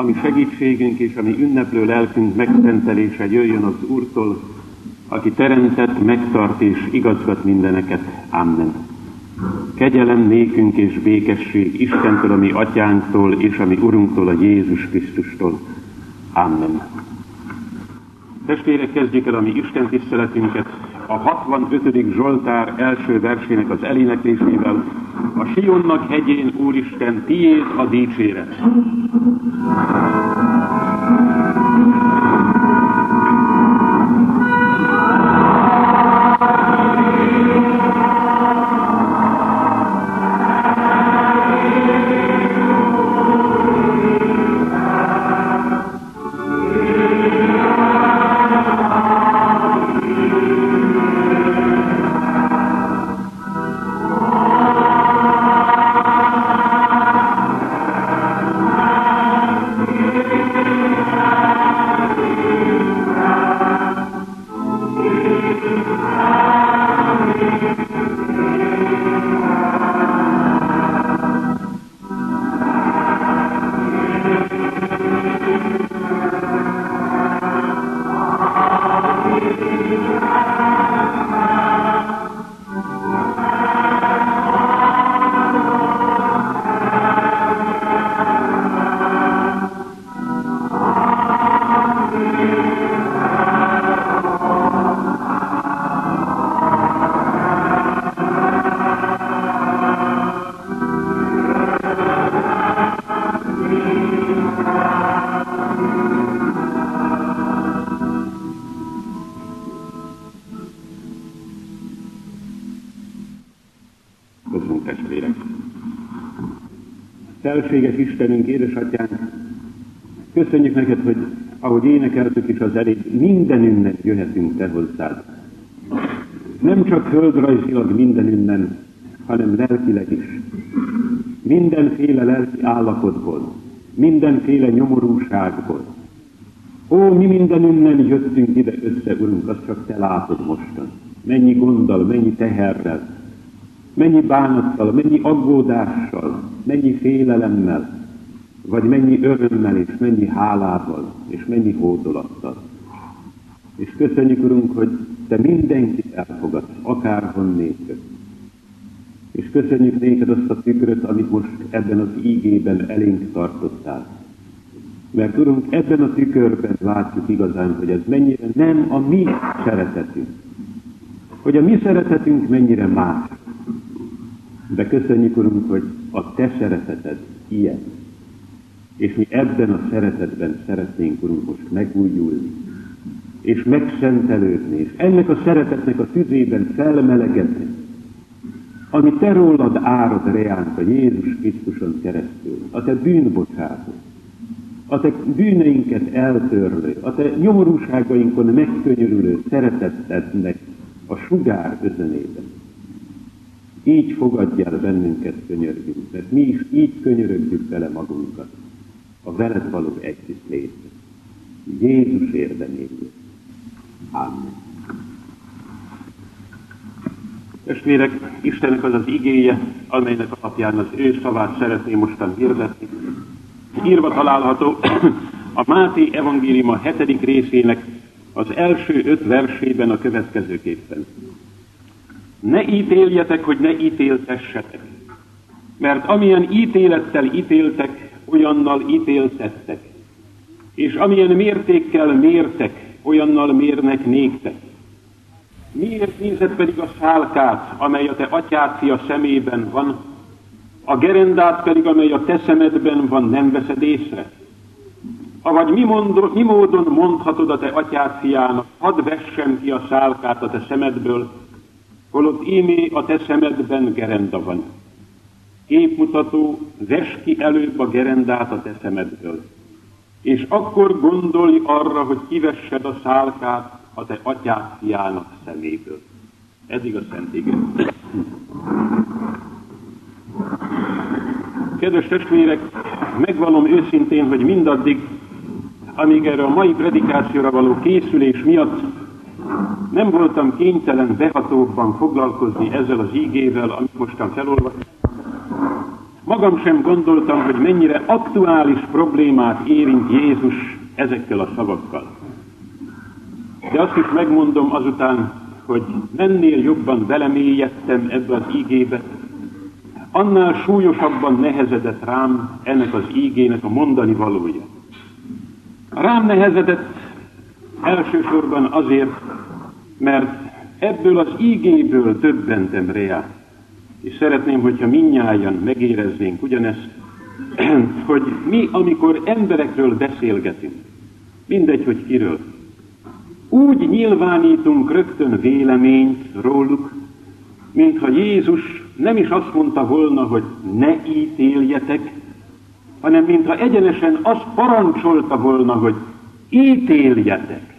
ami segítségünk és ami ünneplő lelkünk megszentelése jöjjön az Úrtól, aki teremtett, megtart és igazgat mindeneket. Amen. Kegyelem nékünk és békesség Istentől, ami atyánktól és ami Urunktól, a Jézus Krisztustól. Amen. Testvérek, kezdjük el a mi Isten tiszteletünket a 65. Zsoltár első versének az eléneklésével. A Sionnak hegyén, Úristen, tiéd a dicséret. Felséges Istenünk, édesatyánk, köszönjük neked, hogy ahogy énekeltük is az elég, mindenünnen jöhetünk te hozzád. Nem csak földrajzilag mindenünnen, hanem lelkileg is. Mindenféle lelki állapotból, mindenféle nyomorúságból. Ó, mi mindenünnen jöttünk ide össze, Urunk, azt csak Te látod mostan. Mennyi gonddal, mennyi teherrel, mennyi bánattal, mennyi aggódással, mennyi félelemmel, vagy mennyi örömmel, és mennyi hálával, és mennyi hódolattal. És köszönjük, Urunk, hogy Te mindenkit elfogadsz, akárhonnét És köszönjük néked azt a tükröt, amit most ebben az ígében elénk tartottál. Mert Urunk, ebben a tükörben látjuk igazán, hogy ez mennyire nem a mi szeretetünk. Hogy a mi szeretetünk mennyire más. De köszönjük, Urunk, hogy a Te szereteted ilyen. És mi ebben a szeretetben szeretnénk, Urunk, most megújulni, és megszentelődni, és ennek a szeretetnek a tüzében felmelegedni, ami Te rólad árad reánk a Jézus Krisztuson keresztül, a Te bűnbocsátó, a Te bűneinket eltörlő, a Te nyomorúságainkon megkönyörülő szeretetednek a sugár özönében. Így fogadj el bennünket, könyörgünk, mert mi is így könyörögjük vele magunkat, a veled való együtt létre. Jézus érdemében. Amen. Testvérek, Istennek az az igéje, amelynek alapján az ő szavát szeretném mostan hirdetni. Írva található a Máté evangélium a hetedik részének az első öt versében a következőképpen. Ne ítéljetek, hogy ne ítéltessetek. Mert amilyen ítélettel ítéltek, olyannal ítéltettek. És amilyen mértékkel mértek, olyannal mérnek néktek. Miért nézed pedig a szálkát, amely a te atyád szemében van, a gerendát pedig, amely a te szemedben van, nem veszed észre? Avagy mi, mondod, mi módon mondhatod a te atyád fiának, hadd vessem ki a szálkát a te szemedből, holott ímé a te szemedben gerenda van. Képmutató, vess ki előbb a gerendát a te szemedből, és akkor gondolj arra, hogy kivessed a szálkát a te atyád fiának szeméből. Eddig a Szent Igen. Kedves testvérek, megvalom őszintén, hogy mindaddig, amíg erre a mai predikációra való készülés miatt nem voltam kénytelen behatóbban foglalkozni ezzel az ígével, amit mostan felolvastam. Magam sem gondoltam, hogy mennyire aktuális problémát érint Jézus ezekkel a szavakkal. De azt is megmondom azután, hogy mennél jobban belemélyedtem ebbe az ígébe, annál súlyosabban nehezedett rám ennek az ígének a mondani valója. Rám nehezedett elsősorban azért, mert ebből az ígéből többentem rá. És szeretném, hogyha minnyáján megéreznénk ugyanezt, hogy mi, amikor emberekről beszélgetünk, mindegy, hogy kiről, úgy nyilvánítunk rögtön véleményt róluk, mintha Jézus nem is azt mondta volna, hogy ne ítéljetek, hanem mintha egyenesen azt parancsolta volna, hogy ítéljetek.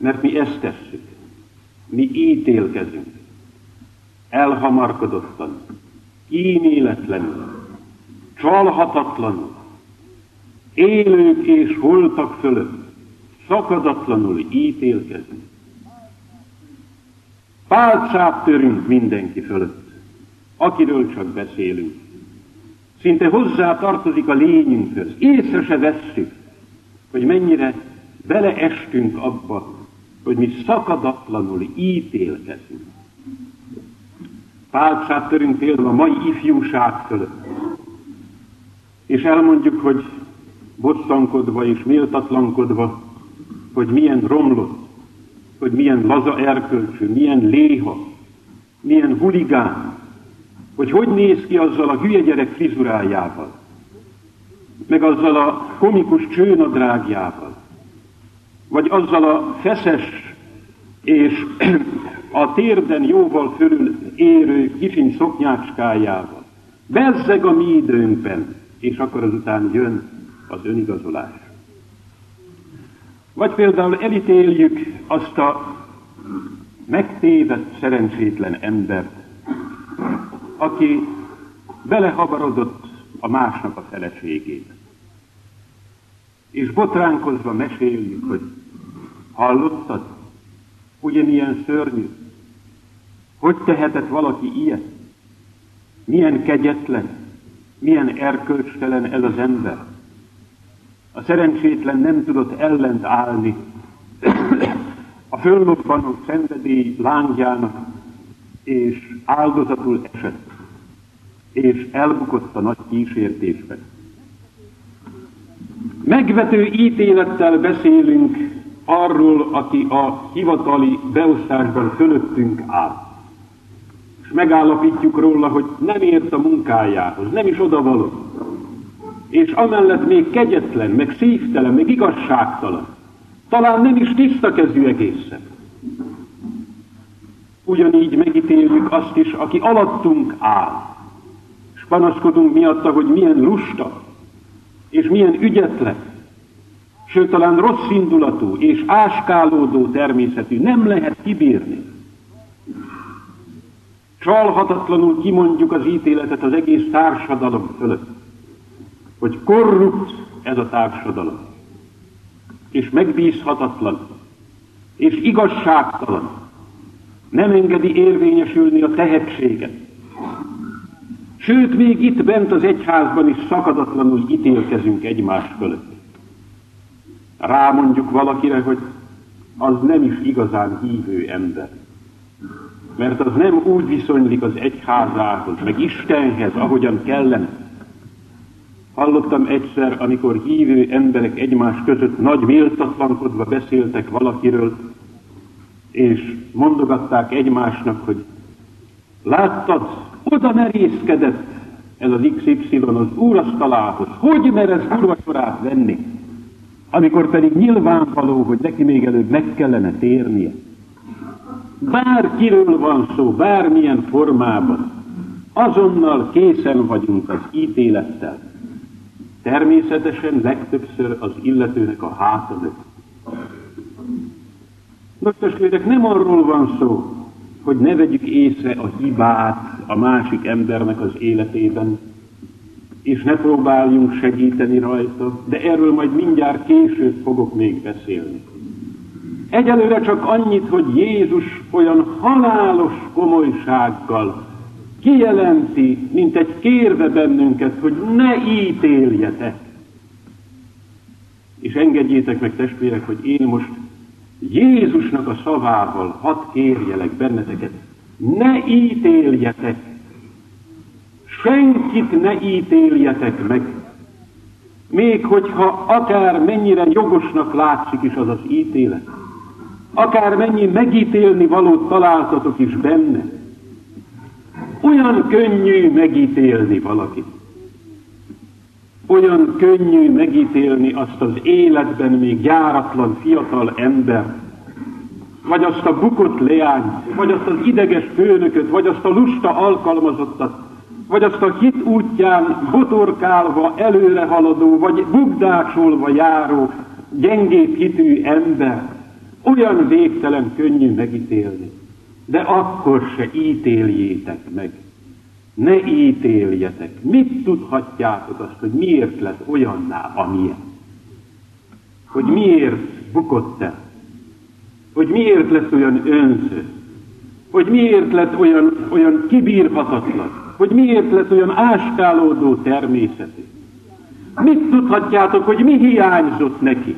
Mert mi ezt tesszük. Mi ítélkezünk. Elhamarkodottan, kíméletlenül, csalhatatlanul, élők és holtak fölött, szakadatlanul ítélkezünk. Pálcát törünk mindenki fölött, akiről csak beszélünk. Szinte hozzá tartozik a lényünkhöz. Észre se vesszük, hogy mennyire beleestünk abba, hogy mi szakadatlanul ítélkezünk. Pálcát törünk például a mai ifjúság fölött. És elmondjuk, hogy bosszankodva és méltatlankodva, hogy milyen romlott, hogy milyen laza erkölcsű, milyen léha, milyen huligán, hogy hogy néz ki azzal a hülye gyerek frizurájával, meg azzal a komikus csőnadrágjával, vagy azzal a feszes és a térden jóval fölül érő kifin szoknyácskájával. Bezzeg a mi időnkben, és akkor azután jön az önigazolás. Vagy például elítéljük azt a megtévedt, szerencsétlen embert, aki belehabarodott a másnak a feleségébe. És botránkozva meséljük, hogy hallottad, ugye milyen szörnyű, hogy tehetett valaki ilyet? Milyen kegyetlen, milyen erkölcstelen ez az ember. A szerencsétlen nem tudott ellent állni a föllobbanó szenvedély lángjának, és áldozatul esett, és elbukott a nagy kísértésben. Megvető ítélettel beszélünk arról, aki a hivatali beosztásban fölöttünk áll. És megállapítjuk róla, hogy nem ért a munkájához, nem is odavaló és amellett még kegyetlen, meg szívtelen, meg igazságtalan. Talán nem is tiszta kezű egészen. Ugyanígy megítéljük azt is, aki alattunk áll, és panaszkodunk miatta, hogy milyen lusta, és milyen ügyetlen, sőt talán rossz indulatú és áskálódó természetű, nem lehet kibírni. Csalhatatlanul kimondjuk az ítéletet az egész társadalom fölött hogy korrupt ez a társadalom, és megbízhatatlan, és igazságtalan, nem engedi érvényesülni a tehetséget. Sőt, még itt bent az egyházban is szakadatlanul ítélkezünk egymás fölött. Rámondjuk valakire, hogy az nem is igazán hívő ember. Mert az nem úgy viszonylik az egyházához, meg Istenhez, ahogyan kellene. Hallottam egyszer, amikor hívő emberek egymás között nagy méltatlankodva beszéltek valakiről, és mondogatták egymásnak, hogy láttad, oda merészkedett ez az XY az úrasztalához, hogy mer ez úrvacsorát venni, amikor pedig nyilvánvaló, hogy neki még előbb meg kellene térnie. Bárkiről van szó, bármilyen formában, azonnal készen vagyunk az ítélettel. Természetesen legtöbbször az illetőnek a háta mögött. Nos, testvérek, nem arról van szó, hogy ne vegyük észre a hibát a másik embernek az életében, és ne próbáljunk segíteni rajta, de erről majd mindjárt később fogok még beszélni. Egyelőre csak annyit, hogy Jézus olyan halálos komolysággal kijelenti, mint egy kérve bennünket, hogy ne ítéljetek. És engedjétek meg testvérek, hogy én most Jézusnak a szavával hadd kérjelek benneteket, ne ítéljetek, senkit ne ítéljetek meg, még hogyha akár mennyire jogosnak látszik is az az ítélet, akár mennyi megítélni valót találtatok is benne, olyan könnyű megítélni valakit. Olyan könnyű megítélni azt az életben még járatlan fiatal ember, vagy azt a bukott leányt, vagy azt az ideges főnököt, vagy azt a lusta alkalmazottat, vagy azt a hit útján botorkálva, előre haladó, vagy bugdácsolva járó, gyengébb hitű ember, olyan végtelen könnyű megítélni. De akkor se ítéljétek meg. Ne ítéljetek. Mit tudhatjátok azt, hogy miért lett olyanná, amilyen? Hogy miért bukott el? Hogy miért lett olyan önző? Hogy miért lett olyan, olyan kibírhatatlan? Hogy miért lett olyan áskálódó természetű. Mit tudhatjátok, hogy mi hiányzott neki?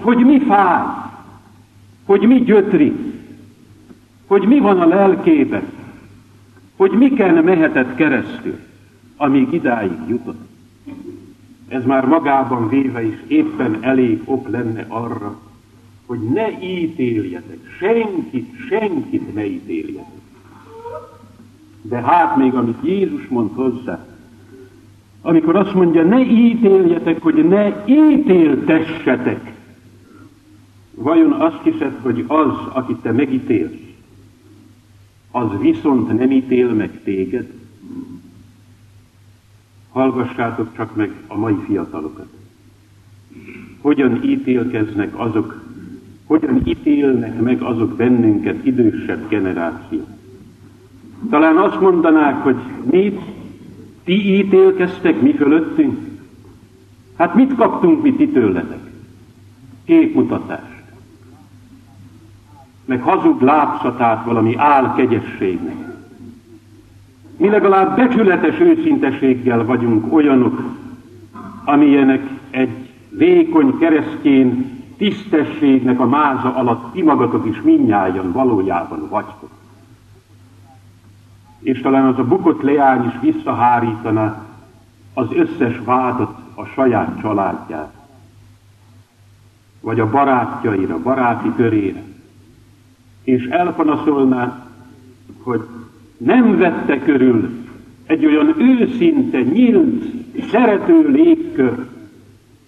Hogy mi fáj? Hogy mi gyötri? Hogy mi van a lelkében? Hogy miken mehetett keresztül, amíg idáig jutott? Ez már magában véve is éppen elég ok lenne arra, hogy ne ítéljetek, senkit, senkit ne ítéljetek. De hát még amit Jézus mond hozzá, amikor azt mondja, ne ítéljetek, hogy ne ítéltessetek. Vajon azt hiszed, hogy az, akit te megítélsz, az viszont nem ítél meg téged? Hallgassátok csak meg a mai fiatalokat. Hogyan ítélkeznek azok, hogyan ítélnek meg azok bennünket idősebb generációk. Talán azt mondanák, hogy mit ti ítélkeztek mi fölöttünk? Hát mit kaptunk mi ti tőletek? Képmutatást. Meg hazug lábszatát valami álkegyességnek. Mi legalább becsületes őszinteséggel vagyunk olyanok, amilyenek egy vékony keresztjén tisztességnek a máza alatt ti magatok is minnyáján valójában vagytok és talán az a bukott leány is visszahárítaná az összes vádat a saját családját, vagy a barátjaira, baráti körére, és elpanaszolná, hogy nem vette körül egy olyan őszinte, nyílt, szerető légkör,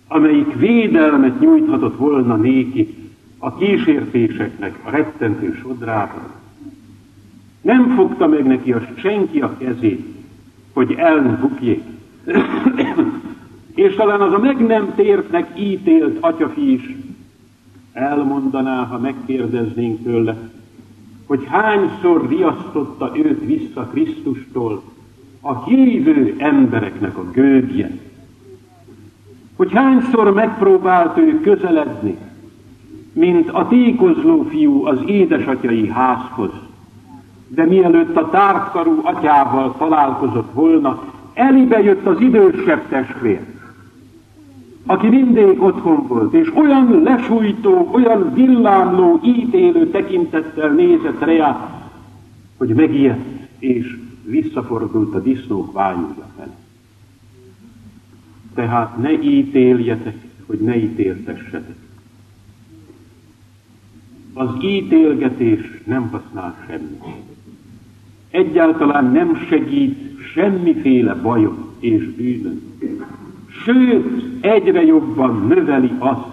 amelyik védelmet nyújthatott volna néki a kísértéseknek a rettentő sodrában. Nem fogta meg neki a senki a kezét, hogy el. És talán az a meg nem tértnek ítélt atyafi is elmondaná, ha megkérdeznénk tőle, hogy hányszor riasztotta őt vissza Krisztustól a hívő embereknek a gőgje. Hogy hányszor megpróbált ő közeledni, mint a tékozló fiú az édesatyai házhoz, de mielőtt a tártkarú atyával találkozott volna, elébe jött az idősebb testvér, aki mindig otthon volt, és olyan lesújtó, olyan villámló, ítélő tekintettel nézett rá, hogy megijedt, és visszafordult a disznók vájúja fel. Tehát ne ítéljetek, hogy ne ítéltessetek. Az ítélgetés nem használ semmit egyáltalán nem segít semmiféle bajon és bűnön. Sőt, egyre jobban növeli azt,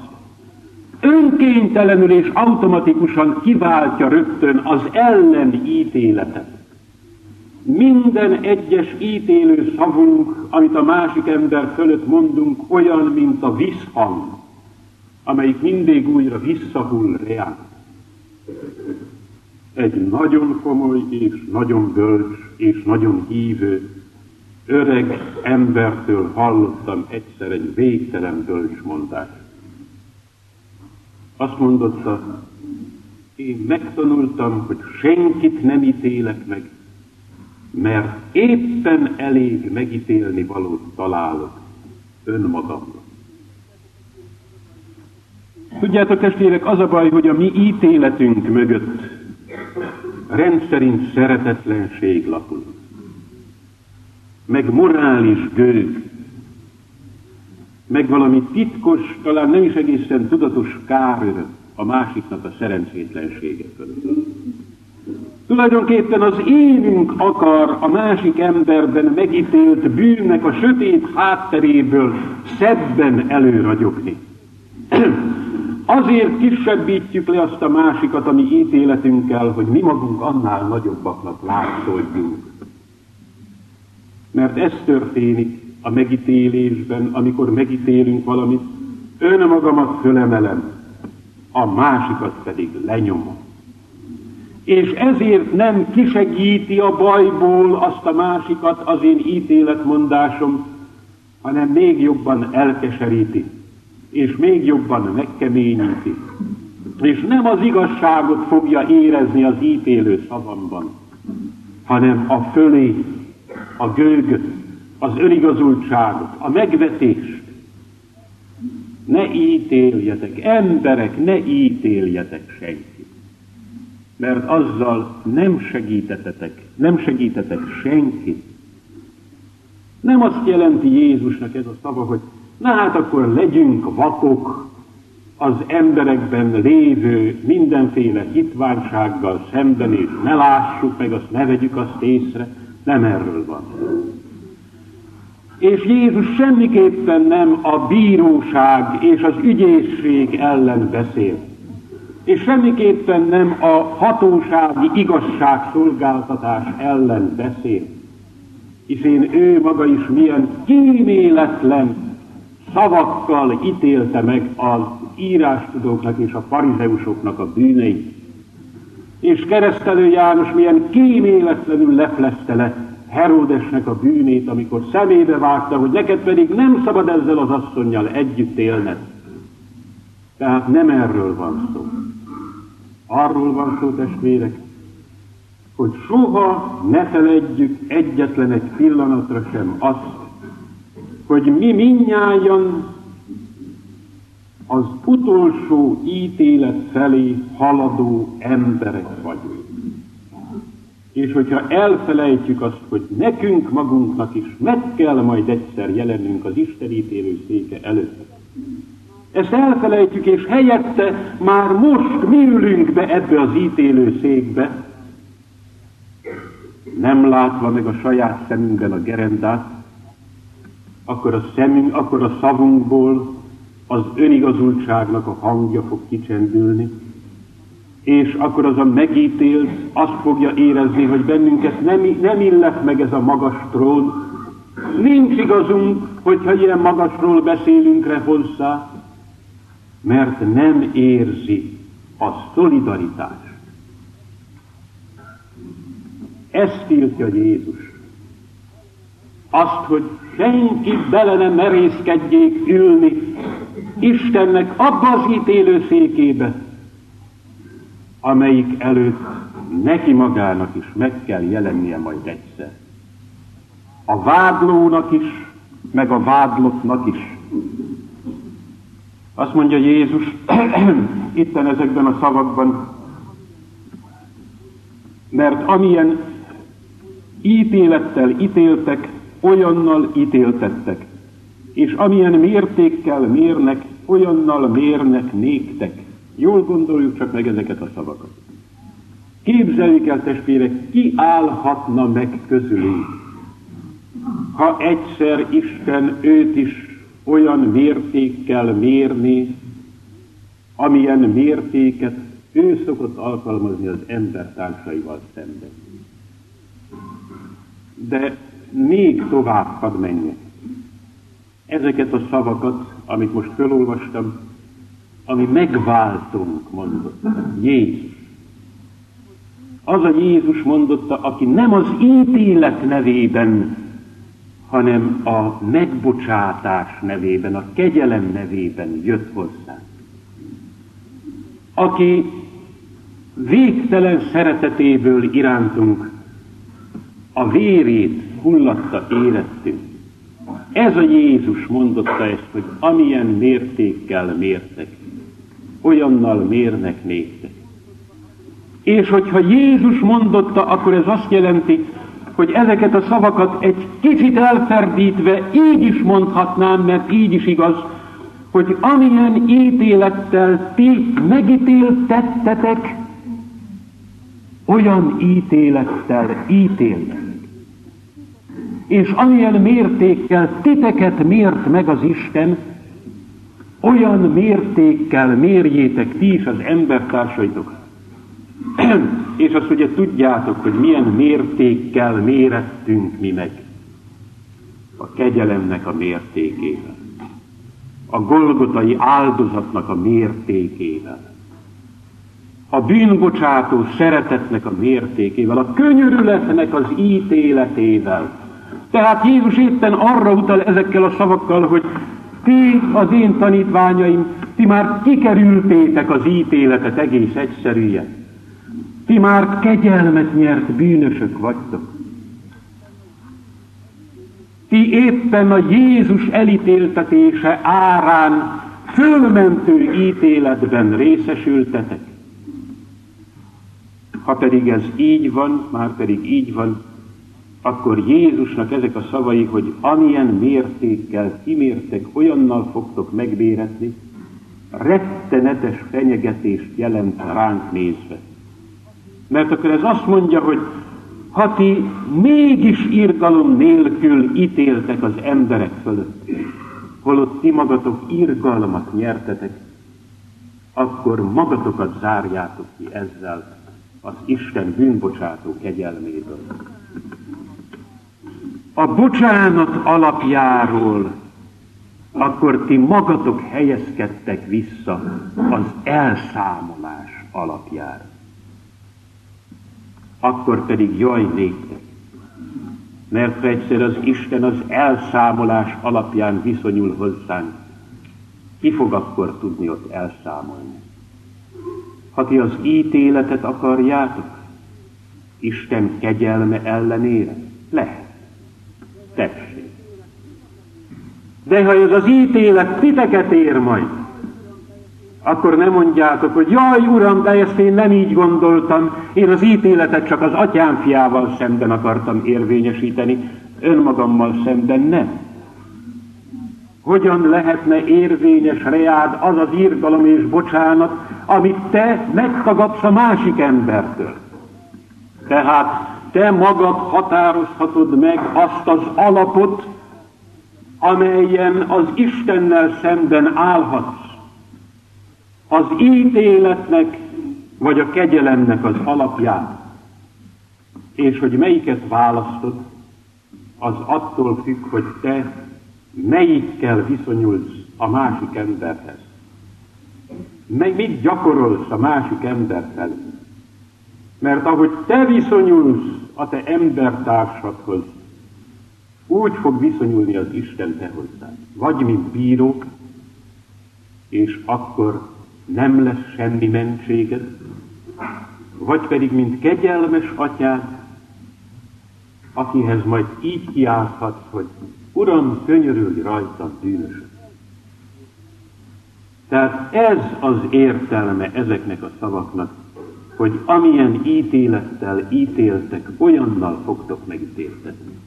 önkéntelenül és automatikusan kiváltja rögtön az ellen ítéletet. Minden egyes ítélő szavunk, amit a másik ember fölött mondunk, olyan, mint a visszhang, amelyik mindig újra visszahull reánk egy nagyon komoly és nagyon bölcs és nagyon hívő öreg embertől hallottam egyszer egy végtelen bölcs mondást. Azt mondotta, én megtanultam, hogy senkit nem ítélek meg, mert éppen elég megítélni valót találok önmagamra. Tudjátok, testvérek, az a baj, hogy a mi ítéletünk mögött rendszerint szeretetlenség lapul, meg morális gőg, meg valami titkos, talán nem is egészen tudatos kár a másiknak a szerencsétlensége fölött. Tulajdonképpen az énünk akar a másik emberben megítélt bűnnek a sötét hátteréből szebben előragyogni. Azért kisebbítjük le azt a másikat a mi ítéletünkkel, hogy mi magunk annál nagyobbaknak látszoljunk. Mert ez történik a megítélésben, amikor megítélünk valamit, önmagamat fölemelem, a másikat pedig lenyomom. És ezért nem kisegíti a bajból azt a másikat az én ítéletmondásom, hanem még jobban elkeseríti, és még jobban megkeményíti. És nem az igazságot fogja érezni az ítélő szavamban, hanem a fölé, a gőgöt, az önigazultságot, a megvetést. Ne ítéljetek, emberek, ne ítéljetek senkit. Mert azzal nem segítetetek, nem segítetek senkit. Nem azt jelenti Jézusnak ez a szava, hogy na hát akkor legyünk vakok az emberekben lévő mindenféle hitvánsággal szemben, és ne lássuk meg, azt ne vegyük azt észre. Nem erről van. És Jézus semmiképpen nem a bíróság és az ügyészség ellen beszél. És semmiképpen nem a hatósági igazságszolgáltatás ellen beszél. Hiszen ő maga is milyen kíméletlen szavakkal ítélte meg az írástudóknak és a farizeusoknak a bűneit. És keresztelő János milyen kíméletlenül leplezte le Heródesnek a bűnét, amikor szemébe vágta, hogy neked pedig nem szabad ezzel az asszonynal együtt élned. Tehát nem erről van szó. Arról van szó, testvérek, hogy soha ne feledjük egyetlen egy pillanatra sem azt, hogy mi minnyáján az utolsó ítélet felé haladó emberek vagyunk. És hogyha elfelejtjük azt, hogy nekünk magunknak is meg kell majd egyszer jelennünk az Isten ítélő széke előtt. Ezt elfelejtjük, és helyette már most mi ülünk be ebbe az ítélő székbe, nem látva meg a saját szemünkben a gerendát, akkor a, szemünk, akkor a szavunkból az önigazultságnak a hangja fog kicsendülni, és akkor az a megítélt azt fogja érezni, hogy bennünket nem, nem illet meg ez a magas trón. Nincs igazunk, hogyha ilyen magasról beszélünk re hozzá, mert nem érzi a szolidaritást. Ezt tiltja Jézus. Azt, hogy senki bele nem merészkedjék ülni Istennek abba az ítélő székébe, amelyik előtt neki magának is meg kell jelennie majd egyszer. A vádlónak is, meg a vádlottnak is. Azt mondja Jézus itten ezekben a szavakban, mert amilyen ítélettel ítéltek, olyannal ítéltettek, és amilyen mértékkel mérnek, olyannal mérnek néktek. Jól gondoljuk csak meg ezeket a szavakat. Képzeljük el, testvérek, ki állhatna meg közülünk, ha egyszer Isten őt is olyan mértékkel mérni, amilyen mértéket ő szokott alkalmazni az embertársaival szemben. De még tovább hadd menjek. Ezeket a szavakat, amit most felolvastam, ami megváltunk, mondotta Jézus. Az a Jézus mondotta, aki nem az ítélet nevében, hanem a megbocsátás nevében, a kegyelem nevében jött hozzá. Aki végtelen szeretetéből irántunk a vérét hullatta érettünk. Ez a Jézus mondotta ezt, hogy amilyen mértékkel mértek, olyannal mérnek néktek. És hogyha Jézus mondotta, akkor ez azt jelenti, hogy ezeket a szavakat egy kicsit elferdítve így is mondhatnám, mert így is igaz, hogy amilyen ítélettel ti megítéltettetek, olyan ítélettel ítélnek. És amilyen mértékkel titeket mért meg az Isten, olyan mértékkel mérjétek ti is az embertársaitokat. És azt ugye tudjátok, hogy milyen mértékkel mérettünk mi meg. A kegyelemnek a mértékével. A golgotai áldozatnak a mértékével. A bűnbocsátó szeretetnek a mértékével, a könyörületnek az ítéletével. Tehát Jézus éppen arra utal ezekkel a szavakkal, hogy ti, az én tanítványaim, ti már kikerültétek az ítéletet egész egyszerűen. Ti már kegyelmet nyert bűnösök vagytok. Ti éppen a Jézus elítéltetése árán fölmentő ítéletben részesültetek. Ha pedig ez így van, már pedig így van, akkor Jézusnak ezek a szavai, hogy amilyen mértékkel kimértek, olyannal fogtok megbéretni, rettenetes fenyegetést jelent ránk nézve. Mert akkor ez azt mondja, hogy ha ti mégis irgalom nélkül ítéltek az emberek fölött, holott ti magatok irgalmat nyertetek, akkor magatokat zárjátok ki ezzel az Isten bűnbocsátó kegyelméből. A bocsánat alapjáról akkor ti magatok helyezkedtek vissza az elszámolás alapjára akkor pedig jaj néktek. Mert ha egyszer az Isten az elszámolás alapján viszonyul hozzánk, ki fog akkor tudni ott elszámolni? Ha ti az ítéletet akarjátok, Isten kegyelme ellenére, lehet. Tessék. De ha ez az ítélet titeket ér majd, akkor nem mondjátok, hogy jaj, uram, de ezt én nem így gondoltam, én az ítéletet csak az atyám fiával szemben akartam érvényesíteni, önmagammal szemben nem. Hogyan lehetne érvényes reád az az írgalom és bocsánat, amit te megtagadsz a másik embertől? Tehát te magad határozhatod meg azt az alapot, amelyen az Istennel szemben állhatsz az ítéletnek vagy a kegyelemnek az alapját, és hogy melyiket választod, az attól függ, hogy te melyikkel viszonyulsz a másik emberhez. Mit gyakorolsz a másik emberhez? Mert ahogy te viszonyulsz a te embertársadhoz, úgy fog viszonyulni az Isten te hozzád. Vagy mint bíró, és akkor nem lesz semmi mentséged, vagy pedig, mint kegyelmes atyád, akihez majd így kiállhatsz, hogy Uram, könyörülj rajta bűnösök. Tehát ez az értelme ezeknek a szavaknak, hogy amilyen ítélettel ítéltek, olyannal fogtok megítéltetni.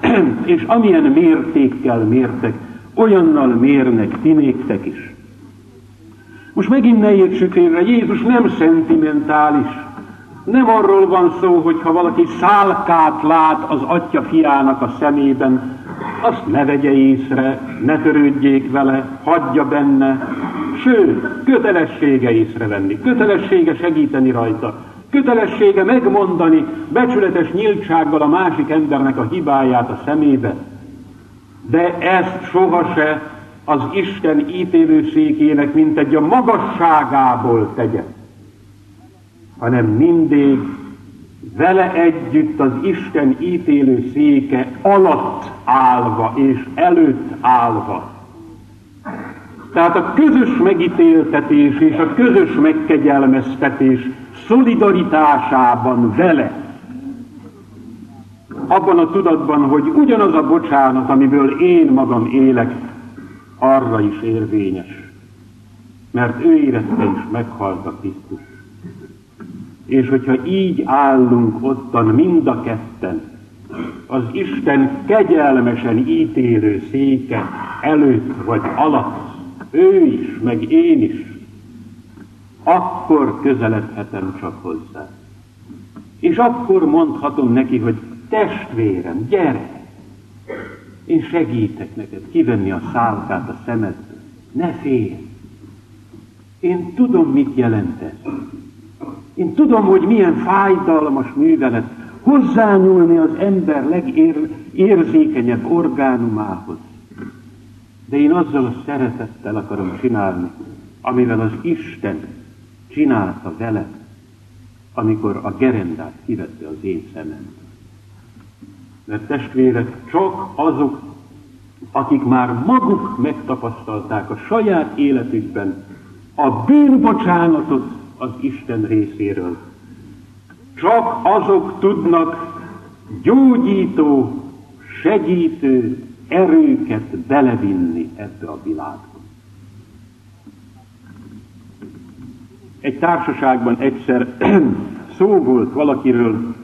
És amilyen mértékkel mértek, olyannal mérnek ti néktek is. Most megint ne értsük félre, Jézus nem szentimentális. Nem arról van szó, hogy ha valaki szálkát lát az atya fiának a szemében, azt ne vegye észre, ne törődjék vele, hagyja benne, sőt, kötelessége észrevenni, kötelessége segíteni rajta, kötelessége megmondani becsületes nyíltsággal a másik embernek a hibáját a szemébe. De ezt sohasem az Isten ítélőszékének, mint egy a magasságából tegye, hanem mindig vele együtt az Isten ítélő széke alatt állva és előtt állva. Tehát a közös megítéltetés és a közös megkegyelmeztetés szolidaritásában vele abban a tudatban, hogy ugyanaz a bocsánat, amiből én magam élek, arra is érvényes. Mert ő érette is meghalt a Krisztus. És hogyha így állunk ottan mind a ketten, az Isten kegyelmesen ítélő széke előtt vagy alatt, ő is, meg én is, akkor közeledhetem csak hozzá. És akkor mondhatom neki, hogy testvérem, gyere! Én segítek neked kivenni a szálkát a szemedből. Ne félj! Én tudom, mit jelent ez. Én tudom, hogy milyen fájdalmas művelet hozzányúlni az ember legérzékenyebb orgánumához. De én azzal a szeretettel akarom csinálni, amivel az Isten csinálta vele, amikor a gerendát kivette az én szememből. Mert testvérek, csak azok, akik már maguk megtapasztalták a saját életükben a bűnbocsánatot az Isten részéről, csak azok tudnak gyógyító, segítő erőket belevinni ebbe a világba. Egy társaságban egyszer szó volt valakiről,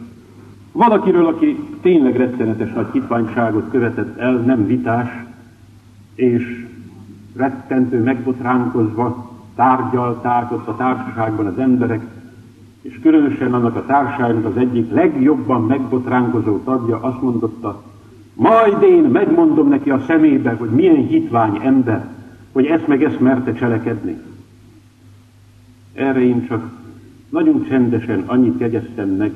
valakiről, aki tényleg rettenetes nagy hitványságot követett el, nem vitás, és rettentő megbotránkozva tárgyalták ott a társaságban az emberek, és különösen annak a társaságnak az egyik legjobban megbotránkozó tagja azt mondotta, majd én megmondom neki a szemébe, hogy milyen hitvány ember, hogy ezt meg ezt merte cselekedni. Erre én csak nagyon csendesen annyit jegyeztem meg,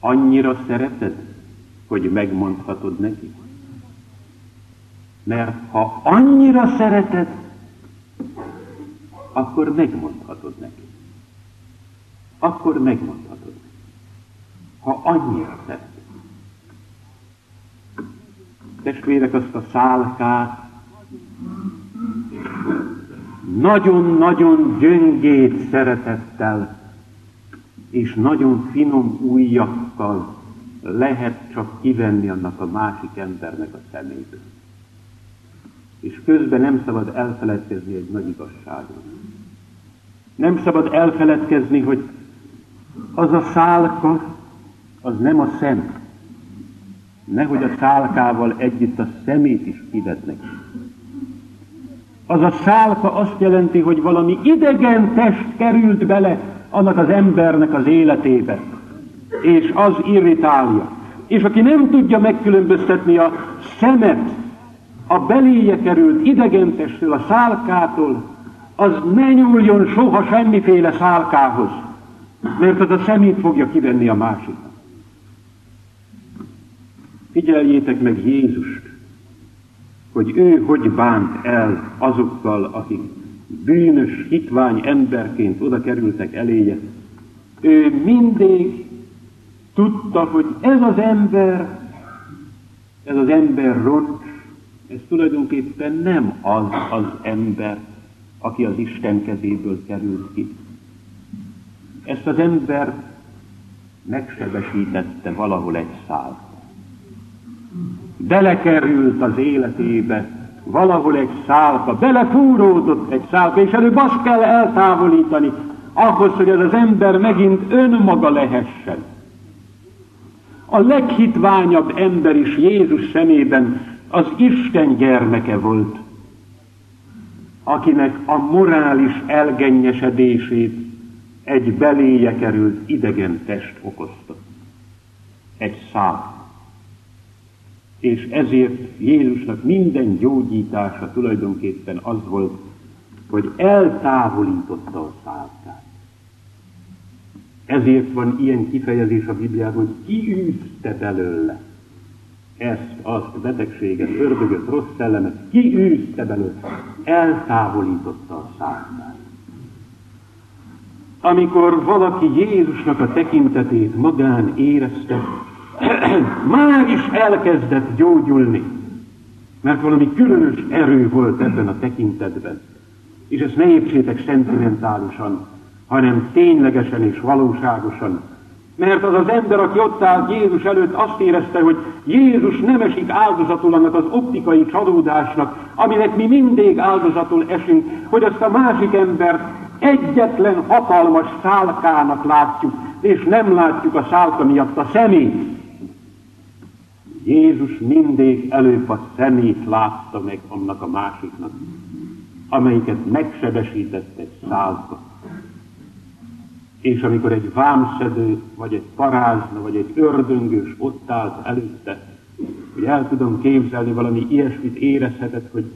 annyira szereted, hogy megmondhatod neki. Mert ha annyira szereted, akkor megmondhatod neki. Akkor megmondhatod neki. Ha annyira szereted. Testvérek, azt a szálkát nagyon-nagyon gyöngét szeretettel és nagyon finom ujjakkal lehet csak kivenni annak a másik embernek a szeméből. És közben nem szabad elfeledkezni egy nagy igazságról. Nem szabad elfeledkezni, hogy az a szálka, az nem a szem. Nehogy a szálkával együtt a szemét is kivetnek. Az a szálka azt jelenti, hogy valami idegen test került bele annak az embernek az életébe, és az irritálja. És aki nem tudja megkülönböztetni a szemet a beléje került idegen testről, a szálkától, az ne nyúljon soha semmiféle szálkához, mert az a szemét fogja kivenni a másiknak. Figyeljétek meg Jézust, hogy ő hogy bánt el azokkal, akik bűnös, hitvány emberként oda kerültek eléje. Ő mindig tudta, hogy ez az ember, ez az ember roncs, ez tulajdonképpen nem az az ember, aki az Isten kezéből került ki. Ezt az ember megsebesítette valahol egy szál. Belekerült az életébe valahol egy szálka, belefúródott egy szálka, és előbb azt kell eltávolítani, ahhoz, hogy ez az ember megint önmaga lehessen. A leghitványabb ember is Jézus szemében az Isten gyermeke volt, akinek a morális elgennyesedését egy beléje került idegen test okozta. Egy szál. És ezért Jézusnak minden gyógyítása tulajdonképpen az volt, hogy eltávolította a szálkát. Ezért van ilyen kifejezés a Bibliában, hogy kiűzte belőle ezt, azt, betegséget, ördögöt, rossz szellemet, kiűzte belőle, eltávolította a szálkát. Amikor valaki Jézusnak a tekintetét magán érezte, már is elkezdett gyógyulni, mert valami különös erő volt ebben a tekintetben. És ezt ne értsétek szentimentálisan, hanem ténylegesen és valóságosan Mert az az ember, aki ott állt Jézus előtt, azt érezte, hogy Jézus nem esik áldozatul annak az optikai csalódásnak, aminek mi mindig áldozatul esünk, hogy azt a másik embert egyetlen hatalmas szálkának látjuk, és nem látjuk a szálka miatt a szemét. Jézus mindig előbb a szemét látta meg annak a másiknak, amelyiket megsebesített egy szálka. És amikor egy vámszedő, vagy egy parázna, vagy egy ördöngős ott állt előtte, hogy el tudom képzelni, valami ilyesmit érezhetett, hogy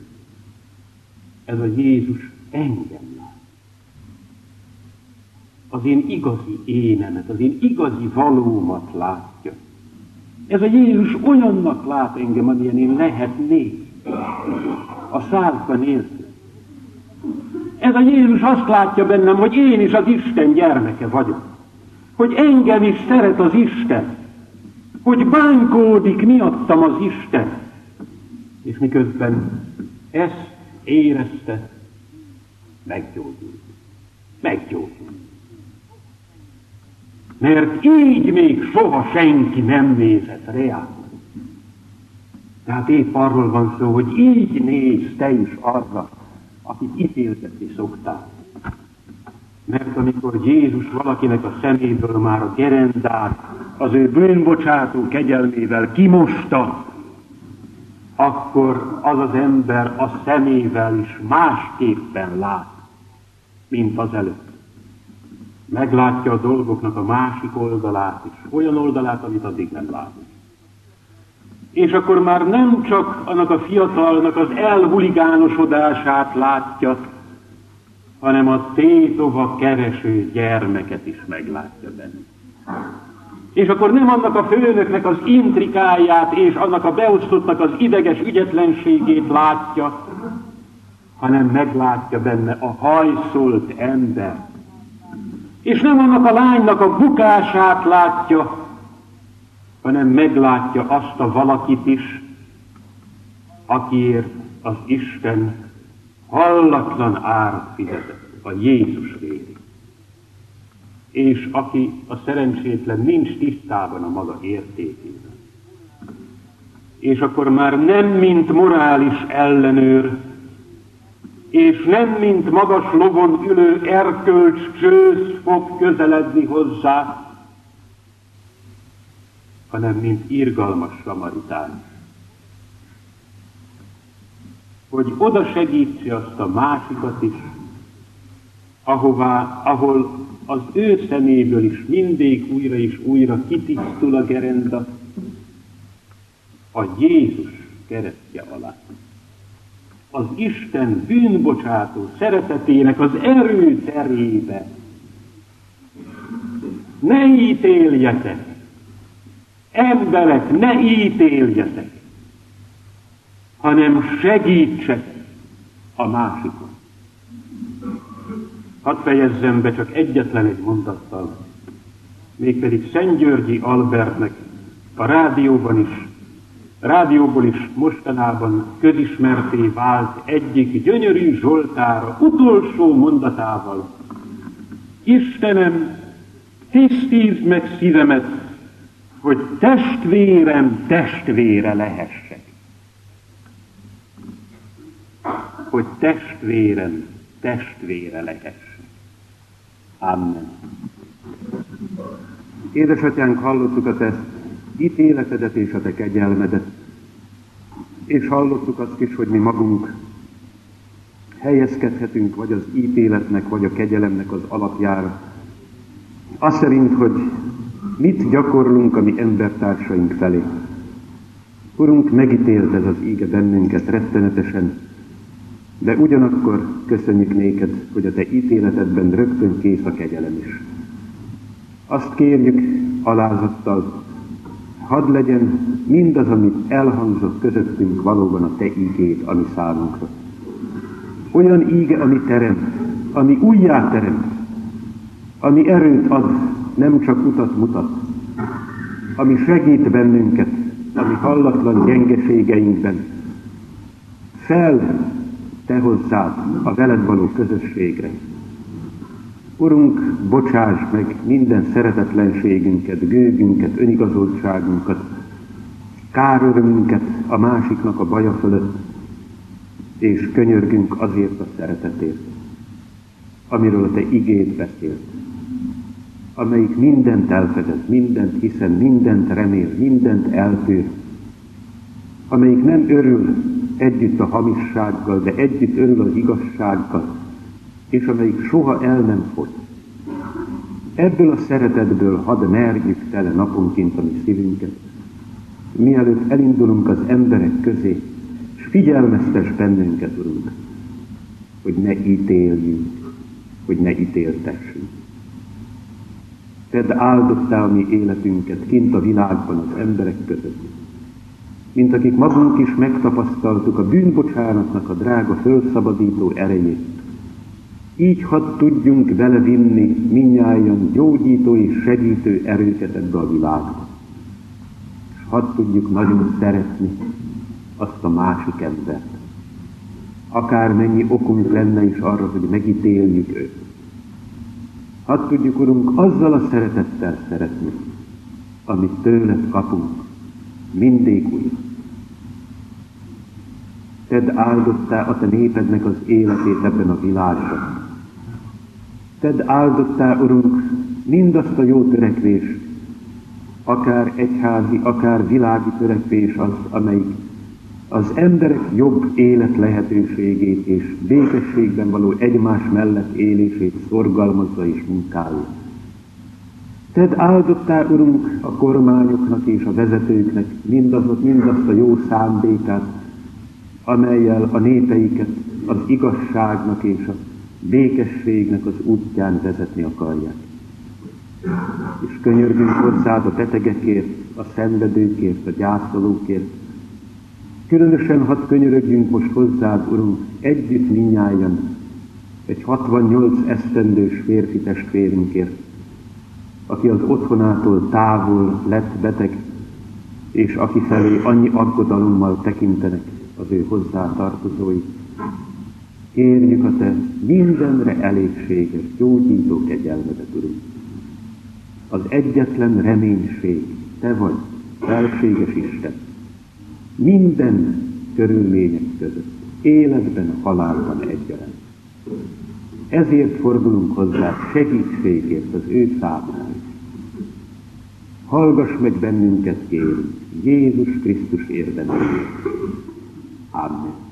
ez a Jézus engem lát. Az én igazi énemet, az én igazi valómat látja. Ez a Jézus olyannak lát engem, amilyen én lehetnék. A szálka nélkül. Ez a Jézus azt látja bennem, hogy én is az Isten gyermeke vagyok. Hogy engem is szeret az Isten. Hogy bánkódik miattam az Isten. És miközben ezt érezte, meggyógyult. Meggyógyult. Mert így még soha senki nem nézett reát. Tehát épp arról van szó, hogy így néz te is arra, akit ítéltetni szoktál. Mert amikor Jézus valakinek a szeméből már a gerendát az ő bűnbocsátó kegyelmével kimosta, akkor az az ember a szemével is másképpen lát, mint az előtt. Meglátja a dolgoknak a másik oldalát is, olyan oldalát, amit addig nem látott. És akkor már nem csak annak a fiatalnak az elhuligánosodását látja, hanem a tétova kereső gyermeket is meglátja benne. És akkor nem annak a főnöknek az intrikáját és annak a beosztottnak az ideges ügyetlenségét látja, hanem meglátja benne a hajszolt ember. És nem annak a lánynak a bukását látja, hanem meglátja azt a valakit is, akiért az Isten hallatlan árat fizetett, a Jézus véri. És aki a szerencsétlen nincs tisztában a maga értékével. És akkor már nem mint morális ellenőr, és nem mint magas lovon ülő erkölcs csősz fog közeledni hozzá, hanem mint irgalmas samaritán. Hogy oda segítsi azt a másikat is, ahová, ahol az ő szeméből is mindig újra és újra kitisztul a gerenda, a Jézus keresztje alá. Az Isten bűnbocsátó szeretetének az erő terébe. Ne ítéljetek, Emberek, ne ítéljetek, hanem segítsek a másikon. Hadd fejezzem be csak egyetlen egy mondattal, mégpedig Szent Györgyi Albertnek a rádióban is, rádióból is mostanában közismerté vált egyik gyönyörű Zsoltára utolsó mondatával. Istenem, tisztízd meg szívemet, hogy testvérem testvére lehessek. Hogy testvérem testvére lehessek. Amen. Édesatyánk, hallottuk a te ítéletedet és a te kegyelmedet, és hallottuk azt is, hogy mi magunk helyezkedhetünk vagy az ítéletnek, vagy a kegyelemnek az alapjára. Azt szerint, hogy mit gyakorlunk a mi embertársaink felé. Urunk, megítélt ez az íge bennünket rettenetesen, de ugyanakkor köszönjük néked, hogy a te ítéletedben rögtön kész a kegyelem is. Azt kérjük alázattal, hadd legyen mindaz, amit elhangzott közöttünk valóban a te ígét, ami számunkra. Olyan íge, ami teremt, ami újjá teremt, ami erőt ad, nem csak utat mutat, ami segít bennünket, ami hallatlan gyengeségeinkben. Fel te hozzád a veled való közösségre. Urunk, bocsáss meg minden szeretetlenségünket, gőgünket, önigazoltságunkat, kárörömünket a másiknak a baja fölött, és könyörgünk azért a szeretetért, amiről a Te igét beszélt, amelyik mindent elfedez, mindent hiszen, mindent remél, mindent eltűr, amelyik nem örül együtt a hamissággal, de együtt örül az igazsággal, és amelyik soha el nem fogy. Ebből a szeretetből hadd merjük tele naponként a mi szívünket, mielőtt elindulunk az emberek közé, és figyelmeztes bennünket, Urunk, hogy ne ítéljünk, hogy ne ítéltessünk. Tedd áldottál mi életünket kint a világban az emberek között, mint akik magunk is megtapasztaltuk a bűnbocsánatnak a drága fölszabadító erejét. Így hadd tudjunk belevinni minnyáján gyógyító és segítő erőket ebbe a világba. És hadd tudjuk nagyon szeretni azt a másik embert. Akár mennyi okunk lenne is arra, hogy megítéljük őt. Hadd tudjuk, Urunk, azzal a szeretettel szeretni, amit tőled kapunk, mindig újra. Tedd áldottá a te népednek az életét ebben a világban. Tedd áldottá, Urunk, mindazt a jó törekvés, akár egyházi, akár világi törekvés az, amelyik az emberek jobb élet lehetőségét és békességben való egymás mellett élését szorgalmazza és munkálja. Tedd áldottá, Urunk, a kormányoknak és a vezetőknek mindazot, mindazt a jó szándékát, amelyel a népeiket az igazságnak és a békességnek az útján vezetni akarják. És könyörgünk hozzád a betegekért, a szenvedőkért, a gyászolókért. Különösen hadd könyörögjünk most hozzád, Urunk, együtt minnyáján, egy 68 esztendős férfi testvérünkért, aki az otthonától távol lett beteg, és aki felé annyi aggodalommal tekintenek az ő hozzátartozói. Kérjük a Te mindenre elégséges, gyógyító kegyelmedet, Urunk. Az egyetlen reménység, Te vagy, felséges Isten. Minden körülmények között, életben, halálban egyaránt. Ezért fordulunk hozzá segítségért az ő számára. Hallgass meg bennünket, kérünk, Jézus Krisztus érdemében. Amen.